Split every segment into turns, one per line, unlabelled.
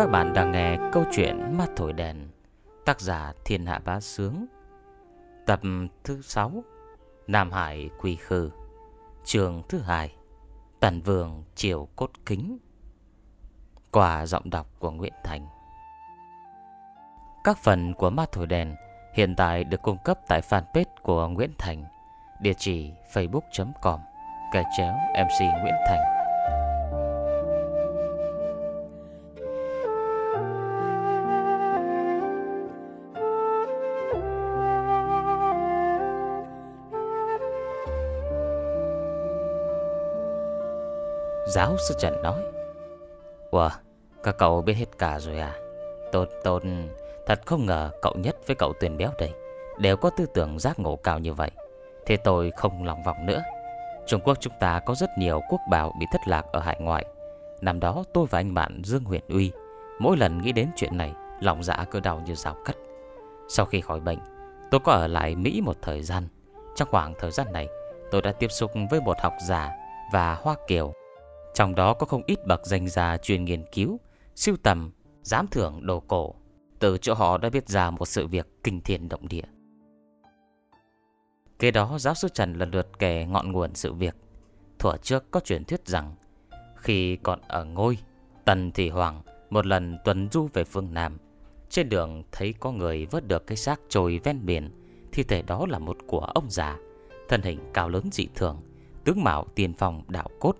Các bạn đang nghe câu chuyện Mắt Thổi Đèn, Tác giả Thiên Hạ Bá Sướng. Tập thứ 6 Nam Hải Quỳ Khư, Trường thứ hai Tần Vương Triều Cốt Kính. Quả giọng đọc của Nguyễn Thành. Các phần của Mắt Thổi Đèn hiện tại được cung cấp tại fanpage của Nguyễn Thành, Địa chỉ facebook.com Cài chéo MC Nguyễn Thành. Giáo sư Trần nói. Ủa, Các cậu biết hết cả rồi à? Tốt tốt. Thật không ngờ cậu nhất với cậu tuyển béo đây Đều có tư tưởng giác ngộ cao như vậy. Thế tôi không lòng vòng nữa. Trung Quốc chúng ta có rất nhiều quốc bảo bị thất lạc ở hải ngoại. Năm đó tôi và anh bạn Dương Huyền Uy, Mỗi lần nghĩ đến chuyện này, Lòng dạ cứ đau như rào cắt. Sau khi khỏi bệnh, Tôi có ở lại Mỹ một thời gian. Trong khoảng thời gian này, Tôi đã tiếp xúc với một học giả Và Hoa Kiều trong đó có không ít bậc danh gia chuyên nghiên cứu, siêu tầm, giám thưởng đồ cổ. Từ chỗ họ đã biết ra một sự việc kinh thiên động địa. Kế đó giáo sư Trần lần lượt kể ngọn nguồn sự việc. Thuở trước có truyền thuyết rằng khi còn ở ngôi, Tần Thị Hoàng một lần tuần du về phương Nam. Trên đường thấy có người vớt được cái xác trôi ven biển. Thi thể đó là một của ông già, thân hình cao lớn dị thường, tướng mạo tiền phòng đạo cốt,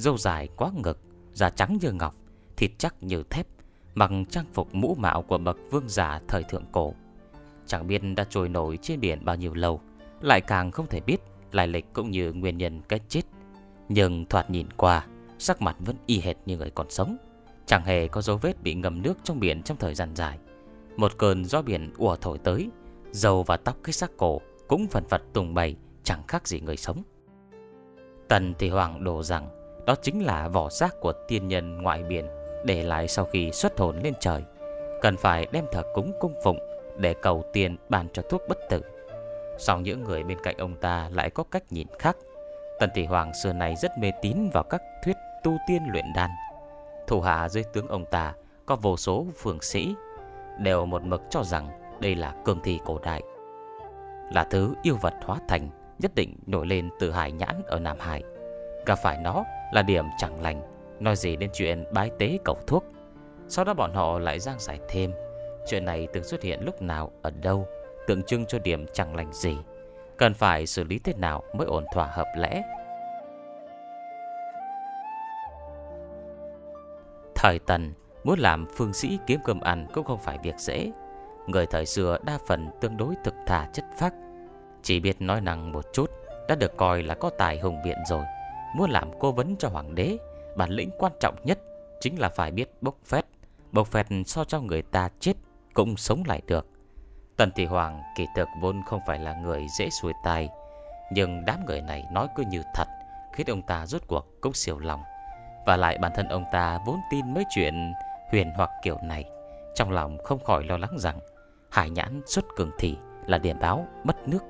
Dâu dài quá ngực, Da trắng như ngọc, Thịt chắc như thép, Mặc trang phục mũ mạo của bậc vương giả thời thượng cổ. Chẳng biết đã trôi nổi trên biển bao nhiêu lâu, Lại càng không thể biết Lai lịch cũng như nguyên nhân cái chết. Nhưng thoạt nhìn qua, Sắc mặt vẫn y hệt như người còn sống. Chẳng hề có dấu vết bị ngầm nước trong biển trong thời gian dài. Một cơn gió biển ùa thổi tới, Dầu và tóc cái xác cổ Cũng phần phật tùng bày, Chẳng khác gì người sống. Tần thì hoàng đồ rằng đó chính là vỏ xác của tiên nhân ngoại biển, Để lại sau khi xuất hồn lên trời. Cần phải đem thờ cúng cung phụng Để cầu tiền bàn cho thuốc bất tử. Song những người bên cạnh ông ta lại có cách nhìn khác. Tần Tỷ Hoàng xưa này rất mê tín vào các thuyết tu tiên luyện đan. Thủ hạ dưới tướng ông ta có vô số phường sĩ, Đều một mực cho rằng đây là cương thi cổ đại, Là thứ yêu vật hóa thành, Nhất định nổi lên từ hải nhãn ở Nam Hải. Gặp phải nó là điểm chẳng lành. Nói gì đến chuyện bái tế cầu thuốc. Sau đó bọn họ lại giang giải thêm. Chuyện này từng xuất hiện lúc nào, Ở đâu, Tượng trưng cho điểm chẳng lành gì. Cần phải xử lý thế nào mới ổn thỏa hợp lẽ? Thời Tần, Muốn làm phương sĩ kiếm cơm ăn Cũng không phải việc dễ. Người thời xưa đa phần tương đối thực thà chất phác. Chỉ biết nói năng một chút, Đã được coi là có tài hùng biện rồi. Muốn làm cố vấn cho hoàng đế, Bản lĩnh quan trọng nhất Chính là phải biết bốc phét. Bốc phét so cho người ta chết Cũng sống lại được. Tần Thị Hoàng kỳ thực vốn không phải là người dễ xuôi tai, Nhưng đám người này nói cứ như thật, Khiến ông ta rốt cuộc cũng siêu lòng. Và lại bản thân ông ta vốn tin mấy chuyện huyền hoặc kiểu này, Trong lòng không khỏi lo lắng rằng Hải nhãn xuất cường thị là điểm báo mất nước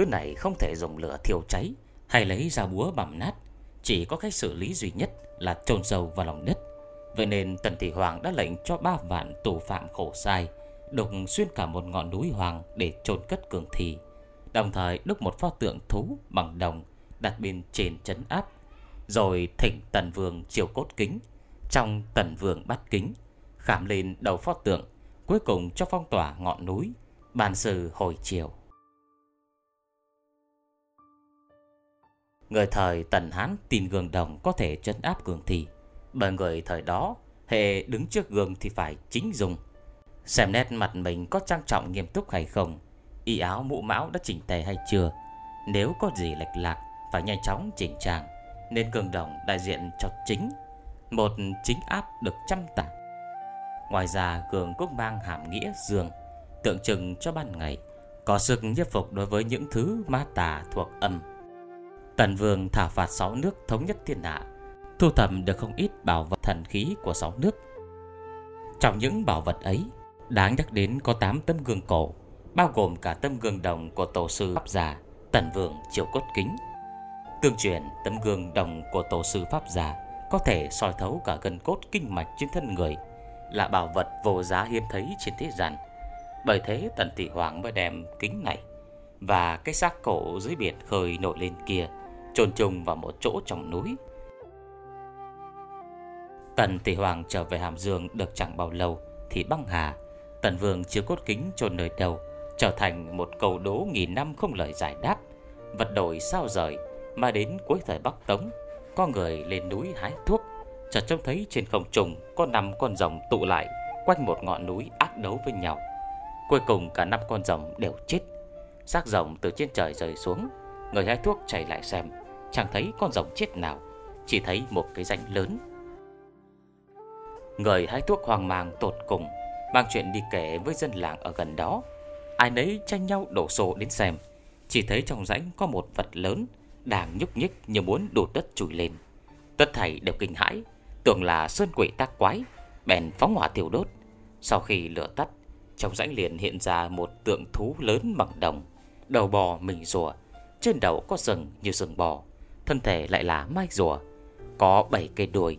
Thứ này không thể dùng lửa thiêu cháy Hay lấy ra búa bằm nát. Chỉ có cách xử lý duy nhất là chôn sâu vào lòng đất. Vậy nên Tần Thị Hoàng đã lệnh cho ba vạn tù phạm khổ sai, Đục xuyên cả một ngọn núi hoàng để chôn cất cường thi. Đồng thời đúc một pho tượng thú bằng đồng, đặt bên trên chấn áp, Rồi thỉnh Tần Vương chiều cốt kính. Trong Tần Vương bát kính, Khảm lên đầu pho tượng, Cuối cùng cho phong tỏa ngọn núi, Bàn sự hồi chiều. Người thời Tần Hán tin gương đồng có thể trấn áp cường thị Bởi người thời đó, Hệ đứng trước gương thì phải chính dùng. Xem nét mặt mình có trang trọng nghiêm túc hay không, Y áo mũ mão đã chỉnh tề hay chưa, Nếu có gì lệch lạc, Phải nhanh chóng chỉnh trang, Nên gương đồng đại diện cho chính. Một chính áp được trăm tả. Ngoài ra, gương cũng mang hàm nghĩa dương, Tượng trưng cho ban ngày, Có sức nhiếp phục đối với những thứ ma tà thuộc âm. Tần Vương thả phạt sáu nước thống nhất thiên hạ Thu thập được không ít bảo vật thần khí của sáu nước Trong những bảo vật ấy Đáng nhắc đến có 8 tấm gương cổ bao gồm cả tấm gương đồng của tổ sư Pháp Giả, Tần Vương triệu Cốt Kính. Tương truyền tấm gương đồng của tổ sư Pháp Giả có thể soi thấu cả gân cốt kinh mạch trên thân người, là bảo vật vô giá hiếm thấy trên thế gian. Bởi thế Tần Tỷ Hoàng mới đem kính này và cái xác cổ dưới biển khơi nổi lên kia chôn chung vào một chỗ trong núi. Tần Tỷ Hoàng trở về Hàm Dương được chẳng bao lâu thì băng hà, Tần Vương chưa cốt kính chôn nơi đầu trở thành một câu đố nghìn năm không lời giải đáp. Vật đổi sao rời mà đến cuối thời Bắc Tống, có người lên núi hái thuốc, chợt trông thấy trên không trung có năm con rồng tụ lại quanh một ngọn núi ác đấu với nhau. Cuối cùng cả năm con rồng đều chết. Xác rồng từ trên trời rơi xuống, người hái thuốc chạy lại xem, chẳng thấy con rồng chết nào, chỉ thấy một cái rãnh lớn. Người hái thuốc hoang mang tột cùng, mang chuyện đi kể với dân làng ở gần đó. Ai nấy tranh nhau đổ xô đến xem, chỉ thấy trong rãnh có một vật lớn đang nhúc nhích như muốn đột đất trùi lên. Tất thảy đều kinh hãi, tưởng là sơn quỷ tác quái, bèn phóng hỏa tiểu đốt. Sau khi lửa tắt, trong rãnh liền hiện ra một tượng thú lớn bằng đồng, đầu bò mình rùa, trên đầu có sừng như sừng bò, thân thể lại là mai rùa, có bảy cây đuôi.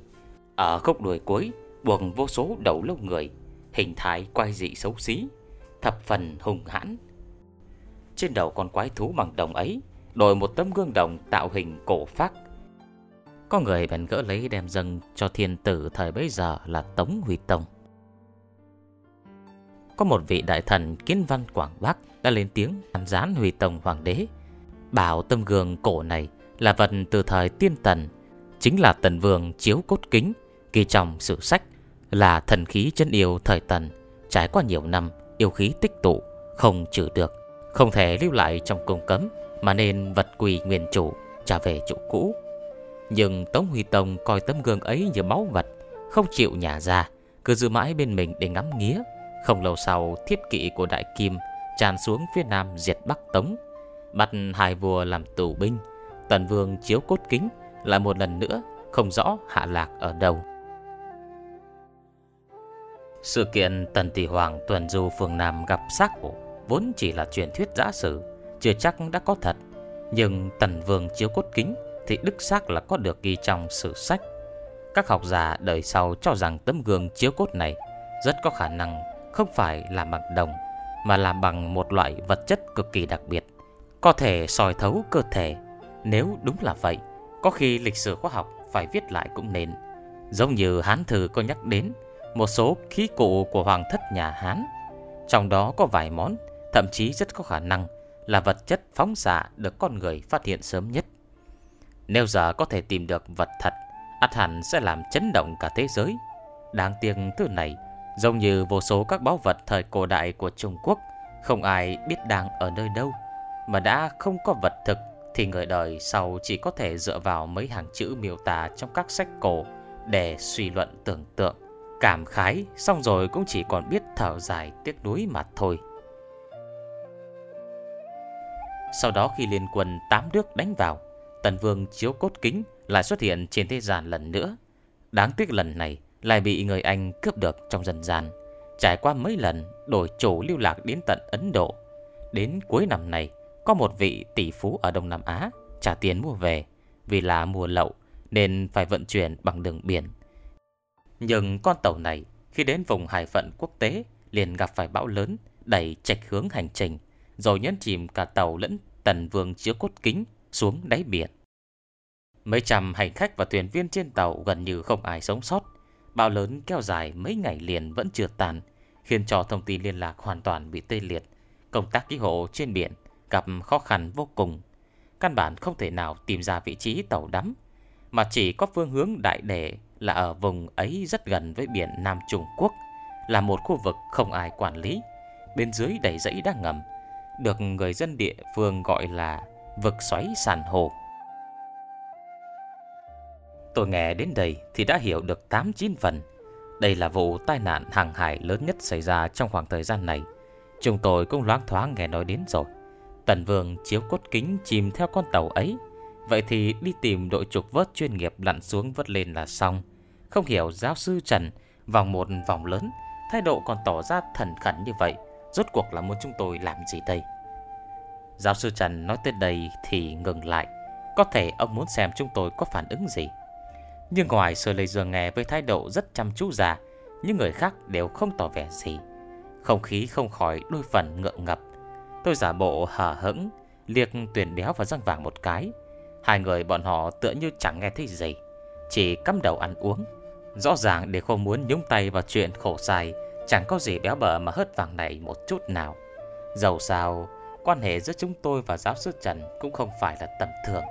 Ở khúc đuôi cuối buộc vô số đầu lâu người, hình thái quay dị xấu xí, thập phần hùng hãn. Trên đầu con quái thú bằng đồng ấy, đổi một tấm gương đồng tạo hình cổ phác. Có người bèn gỡ lấy đem dâng cho thiên tử thời bấy giờ là Tống Huy Tông. Có một vị đại thần kiến văn Quảng Bắc đã lên tiếng ăn gián Huy Tông Hoàng đế. Bảo tấm gương cổ này là vật từ thời tiên tần, chính là tần vương chiếu cốt kính, ghi trong sử sách là thần khí chân yêu thời tần, trải qua nhiều năm yêu khí tích tụ, không trừ được, không thể lưu lại trong cung cấm mà nên vật quỳ nguyên chủ trả về chỗ cũ. Nhưng Tống Huy Tông coi tấm gương ấy như máu vật, không chịu nhả ra, cứ giữ mãi bên mình để ngắm nghía. Không lâu sau, thiết kỵ của Đại Kim tràn xuống phía nam diệt Bắc Tống, bắt hai vua làm tù binh. Tần Vương chiếu cốt kính lại một lần nữa không rõ hạ lạc ở đâu. Sự kiện Tần Tỷ Hoàng tuần du phường Nam gặp xác bộ vốn chỉ là truyền thuyết giả sử, chưa chắc đã có thật. Nhưng Tần Vương chiếu cốt kính thì đức xác là có được ghi trong sử sách. Các học giả đời sau cho rằng tấm gương chiếu cốt này rất có khả năng không phải làm bằng đồng, mà làm bằng một loại vật chất cực kỳ đặc biệt, có thể soi thấu cơ thể. Nếu đúng là vậy, có khi lịch sử khoa học phải viết lại cũng nên. Giống như Hán Thư có nhắc đến một số khí cụ của hoàng thất nhà Hán. Trong đó có vài món, thậm chí rất có khả năng là vật chất phóng xạ được con người phát hiện sớm nhất. Nếu giờ có thể tìm được vật thật, ắt hẳn sẽ làm chấn động cả thế giới. Đáng tiếc thứ này, giống như vô số các báu vật thời cổ đại của Trung Quốc, không ai biết đang ở nơi đâu. Mà đã không có vật thực, thì người đời sau chỉ có thể dựa vào mấy hàng chữ miêu tả trong các sách cổ để suy luận tưởng tượng. Cảm khái, xong rồi cũng chỉ còn biết thở dài tiếc nuối mà thôi. Sau đó khi liên quân tám nước đánh vào, Tần Vương chiếu cốt kính lại xuất hiện trên thế gian lần nữa. Đáng tiếc lần này lại bị người Anh cướp được trong dân gian. Trải qua mấy lần đổi chủ lưu lạc đến tận Ấn Độ. Đến cuối năm này, có một vị tỷ phú ở Đông Nam Á trả tiền mua về vì là mùa lậu nên phải vận chuyển bằng đường biển. Nhưng con tàu này khi đến vùng hải phận quốc tế liền gặp phải bão lớn đẩy chạch hướng hành trình rồi nhấn chìm cả tàu lẫn tần vương chứa cốt kính xuống đáy biển. Mấy trăm hành khách và thuyền viên trên tàu gần như không ai sống sót. Bão lớn kéo dài mấy ngày liền vẫn chưa tàn, khiến cho thông tin liên lạc hoàn toàn bị tê liệt. Công tác cứu hộ trên biển gặp khó khăn vô cùng. Căn bản không thể nào tìm ra vị trí tàu đắm, mà chỉ có phương hướng đại đề là ở vùng ấy rất gần với biển Nam Trung Quốc, là một khu vực không ai quản lý. Bên dưới đầy dãy đá ngầm, được người dân địa phương gọi là vực xoáy sàn hồ. Tôi nghe đến đây thì đã hiểu được 8-9 phần. Đây là vụ tai nạn hàng hải lớn nhất xảy ra trong khoảng thời gian này. Chúng tôi cũng loáng thoáng nghe nói đến rồi. Tần Vương chiếu cốt kính chìm theo con tàu ấy. Vậy thì đi tìm đội trục vớt chuyên nghiệp lặn xuống vớt lên là xong. Không hiểu giáo sư Trần vòng một vòng lớn, thái độ còn tỏ ra thần khẩn như vậy, Rốt cuộc là muốn chúng tôi làm gì đây? Giáo sư Trần nói tới đây thì ngừng lại. Có thể ông muốn xem chúng tôi có phản ứng gì. Nhưng ngoài Sơ Lê Dương nghe với thái độ rất chăm chú già Những người khác đều không tỏ vẻ gì. Không khí không khỏi đôi phần ngượng ngập. Tôi giả bộ hờ hững Liệt tuyển béo và răng vàng một cái. Hai người bọn họ tựa như chẳng nghe thấy gì, Chỉ cắm đầu ăn uống. Rõ ràng để không muốn nhúng tay vào chuyện khổ sai Chẳng có gì béo bở mà hớt vàng này một chút nào. Dầu sao, Quan hệ giữa chúng tôi và giáo sư Trần Cũng không phải là tầm thường.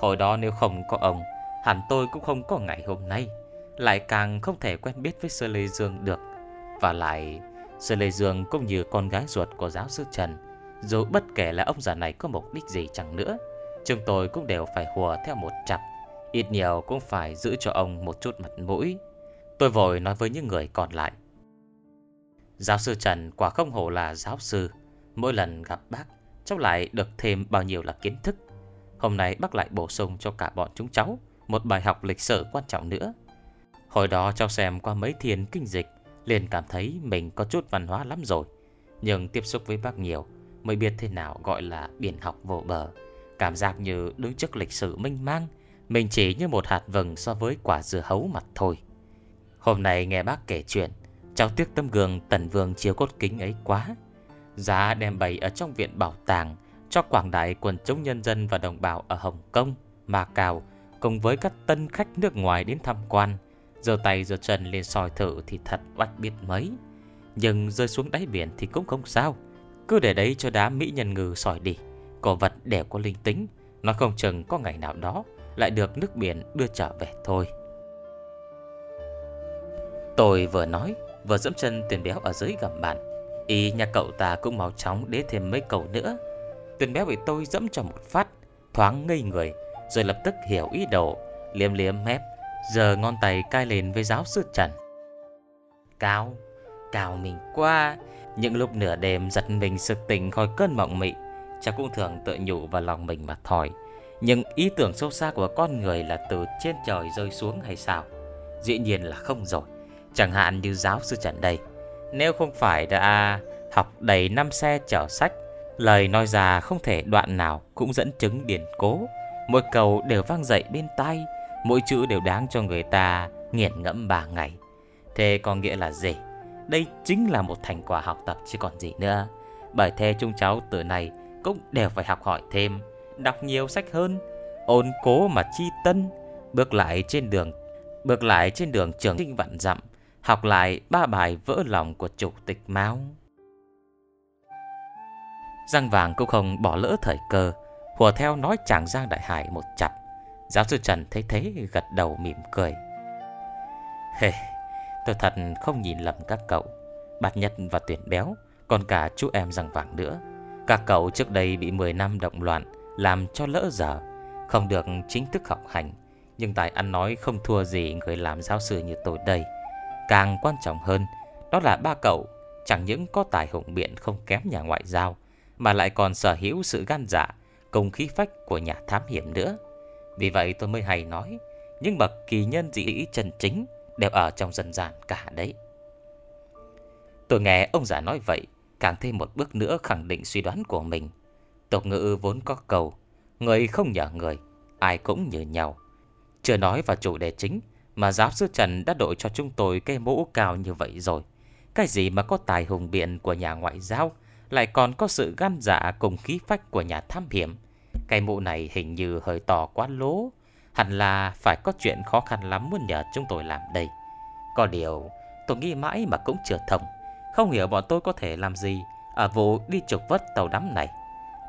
Hồi đó nếu không có ông, Hẳn tôi cũng không có ngày hôm nay. Lại càng không thể quen biết với Sơ Lê Dương được. Và lại, Sơ Lê Dương cũng như con gái ruột của giáo sư Trần dù bất kể là ông già này có mục đích gì chẳng nữa, Chúng tôi cũng đều phải hùa theo một chặp Ít nhiều cũng phải giữ cho ông một chút mặt mũi. Tôi vội nói với những người còn lại. Giáo sư Trần quả không hổ là giáo sư. Mỗi lần gặp bác, Cháu lại được thêm bao nhiêu là kiến thức. Hôm nay bác lại bổ sung cho cả bọn chúng cháu Một bài học lịch sử quan trọng nữa. Hồi đó cháu xem qua mấy thiền kinh dịch, liền cảm thấy mình có chút văn hóa lắm rồi. Nhưng tiếp xúc với bác nhiều Mới biết thế nào gọi là biển học vô bờ. Cảm giác như đứng trước lịch sử minh mang Mình chỉ như một hạt vừng so với quả dưa hấu mặt thôi. Hôm nay nghe bác kể chuyện Cháu tiếc tấm gương tần vương chiếu cốt kính ấy quá. Giá đem bày ở trong viện bảo tàng Cho quảng đại quần chúng nhân dân và đồng bào ở Hồng Kông, Macau Cùng với các tân khách nước ngoài đến tham quan. Giờ tay giờ chân lên soi thử thì thật oách biết mấy. Nhưng rơi xuống đáy biển thì cũng không sao. Cứ để đấy cho đá mỹ nhân ngư sỏi đi. Cổ vật đều có linh tính, Nó không chừng có ngày nào đó Lại được nước biển đưa trở về thôi. Tôi vừa nói, Vừa dẫm chân tuyển béo ở dưới gầm bàn. Y nhà cậu ta cũng mau chóng đế thêm mấy cầu nữa. Tuyển béo bị tôi dẫm cho một phát, Thoáng ngây người, Rồi lập tức hiểu ý đồ, Liếm liếm mép Giờ ngón tay cai lên với giáo sư Trần. Cao Cao mình qua những lúc nửa đêm giật mình sực tỉnh khỏi cơn mộng mị, Chắc cũng thường tự nhủ vào lòng mình mà thỏi Nhưng ý tưởng sâu xa của con người là từ trên trời rơi xuống hay sao? Dĩ nhiên là không rồi. Chẳng hạn như giáo sư Trần đây. Nếu không phải đã học đầy năm xe chở sách, Lời nói ra không thể đoạn nào cũng dẫn chứng điển cố. Mỗi câu đều vang dậy bên tai, Mỗi chữ đều đáng cho người ta nghiền ngẫm ba ngày. Thế có nghĩa là gì? Đây chính là một thành quả học tập chứ còn gì nữa. Bởi thế chúng cháu từ này cũng đều phải học hỏi thêm, Đọc nhiều sách hơn, Ôn cố mà chi tân, Bước lại trên đường, Bước lại trên đường trường sinh vạn dặm, Học lại ba bài vỡ lòng của chủ tịch Mao. Giang vàng cũng không bỏ lỡ thời cơ, Hùa theo nói chàng Giang Đại Hải một chặp. Giáo sư Trần thấy thế gật đầu mỉm cười. Hề Tôi thật không nhìn lầm các cậu, Bạt Nhật và Tuyển Béo, Còn cả chú em rằng Vàng nữa. Các cậu trước đây bị 10 năm động loạn, Làm cho lỡ giờ, Không được chính thức học hành. Nhưng tài ăn nói không thua gì Người làm giáo sư như tôi đây. Càng quan trọng hơn, Đó là ba cậu, Chẳng những có tài hùng biện không kém nhà ngoại giao, Mà lại còn sở hữu sự gan dạ công khí phách của nhà thám hiểm nữa. Vì vậy tôi mới hay nói, Những bậc kỳ nhân dị ý chân chính Đều ở trong dân gian cả đấy. Tôi nghe ông già nói vậy, Càng thêm một bước nữa khẳng định suy đoán của mình. Tộc ngữ vốn có cầu, Người không nhờ người, Ai cũng như nhau. Chưa nói vào chủ đề chính, mà giáo sư Trần đã đội cho chúng tôi cây mũ cao như vậy rồi. Cái gì mà có tài hùng biện của nhà ngoại giao, Lại còn có sự gan dạ cùng khí phách của nhà tham hiểm. Cây mũ này hình như hơi to quá lố Hẳn là phải có chuyện khó khăn lắm muốn nhờ chúng tôi làm đây. Có điều, tôi nghĩ mãi mà cũng chưa thông. Không hiểu bọn tôi có thể làm gì Ở vụ đi trục vất tàu đắm này.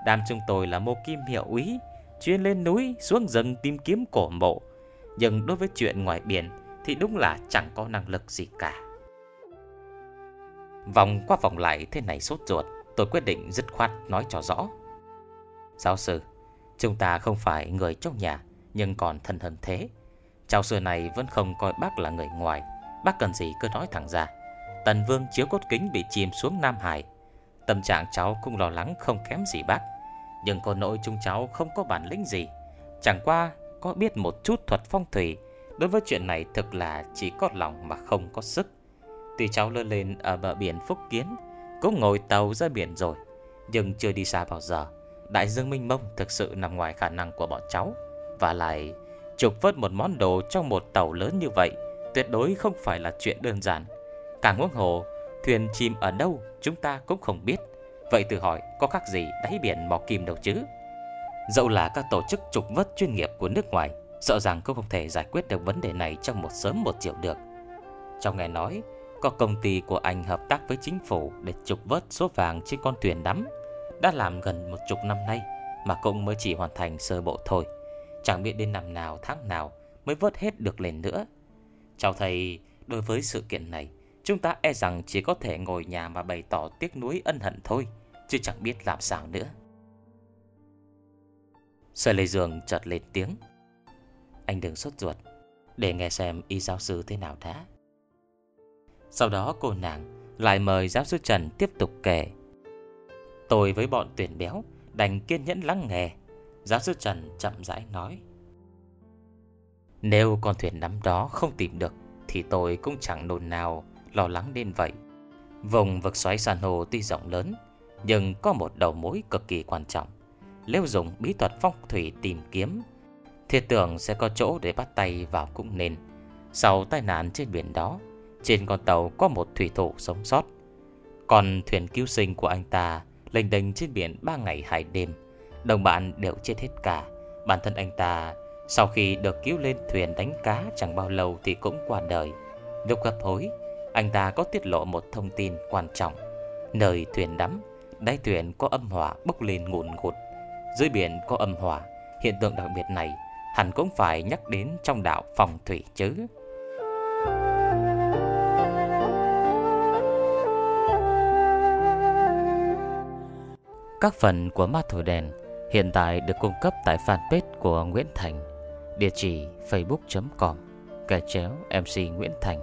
Đám chúng tôi là mô kim hiệu úy, Chuyên lên núi xuống rừng tìm kiếm cổ mộ. Nhưng đối với chuyện ngoài biển Thì đúng là chẳng có năng lực gì cả. Vòng qua vòng lại thế này sốt ruột, Tôi quyết định dứt khoát nói cho rõ. Giáo sư, Chúng ta không phải người trong nhà. Nhưng còn thân hơn thế. Cháu xưa này vẫn không coi bác là người ngoài. Bác cần gì cứ nói thẳng ra. Tần Vương chiếu cốt kính bị chìm xuống Nam Hải. Tâm trạng cháu cũng lo lắng không kém gì bác. Nhưng có nội chúng cháu không có bản lĩnh gì. Chẳng qua có biết một chút thuật phong thủy, Đối với chuyện này thực là chỉ có lòng mà không có sức. Tuy cháu lơ lên ở bờ biển Phúc Kiến, cũng ngồi tàu ra biển rồi, Nhưng chưa đi xa bao giờ. Đại dương Minh Mông thực sự nằm ngoài khả năng của bọn cháu. Và lại, Trục vớt một món đồ trong một tàu lớn như vậy Tuyệt đối không phải là chuyện đơn giản. Càng huống hồ, Thuyền chìm ở đâu chúng ta cũng không biết. Vậy tự hỏi, có khác gì đáy biển mò kim đâu chứ? Dẫu là các tổ chức trục vớt chuyên nghiệp của nước ngoài, Sợ rằng cũng không thể giải quyết được vấn đề này trong một sớm một chiều được. Trong nghe nói, Có công ty của anh hợp tác với chính phủ Để trục vớt số vàng trên con thuyền đắm. Đã làm gần một chục năm nay Mà cũng mới chỉ hoàn thành sơ bộ thôi. Chẳng biết đến năm nào, tháng nào Mới vớt hết được lên nữa. Cháu thầy đối với sự kiện này, Chúng ta e rằng chỉ có thể ngồi nhà mà bày tỏ tiếc nuối ân hận thôi, Chứ chẳng biết làm sao nữa. Sở Lê Dương chợt lên tiếng. Anh đừng sốt ruột, Để nghe xem y giáo sư thế nào đã. Sau đó cô nàng Lại mời giáo sư Trần tiếp tục kể. Tôi với bọn tuyển béo Đành kiên nhẫn lắng nghe. Giáo sư Trần chậm rãi nói, Nếu con thuyền nắm đó không tìm được, Thì tôi cũng chẳng nồn nào Lo lắng đến vậy. Vùng vực xoáy san hô tuy rộng lớn, Nhưng có một đầu mối cực kỳ quan trọng. Nếu dùng bí thuật phong thủy tìm kiếm Thiệt tưởng sẽ có chỗ để bắt tay vào cũng nên. Sau tai nạn trên biển đó, Trên con tàu có một thủy thủ sống sót. Còn thuyền cứu sinh của anh ta Lênh đênh trên biển 3 ngày 2 đêm. Đồng bạn đều chết hết cả. Bản thân anh ta, Sau khi được cứu lên thuyền đánh cá Chẳng bao lâu thì cũng qua đời. Lúc gặp hối, Anh ta có tiết lộ một thông tin quan trọng. Nơi thuyền đắm, Đáy thuyền có âm hỏa bốc lên ngụn ngụt. Dưới biển có âm hỏa, Hiện tượng đặc biệt này Hẳn cũng phải nhắc đến trong đạo phòng thủy chứ. Các phần của ma thổi đèn hiện tại được cung cấp tại fanpage của Nguyễn Thành, địa chỉ facebook.com, gạch chéo MC Nguyễn Thành.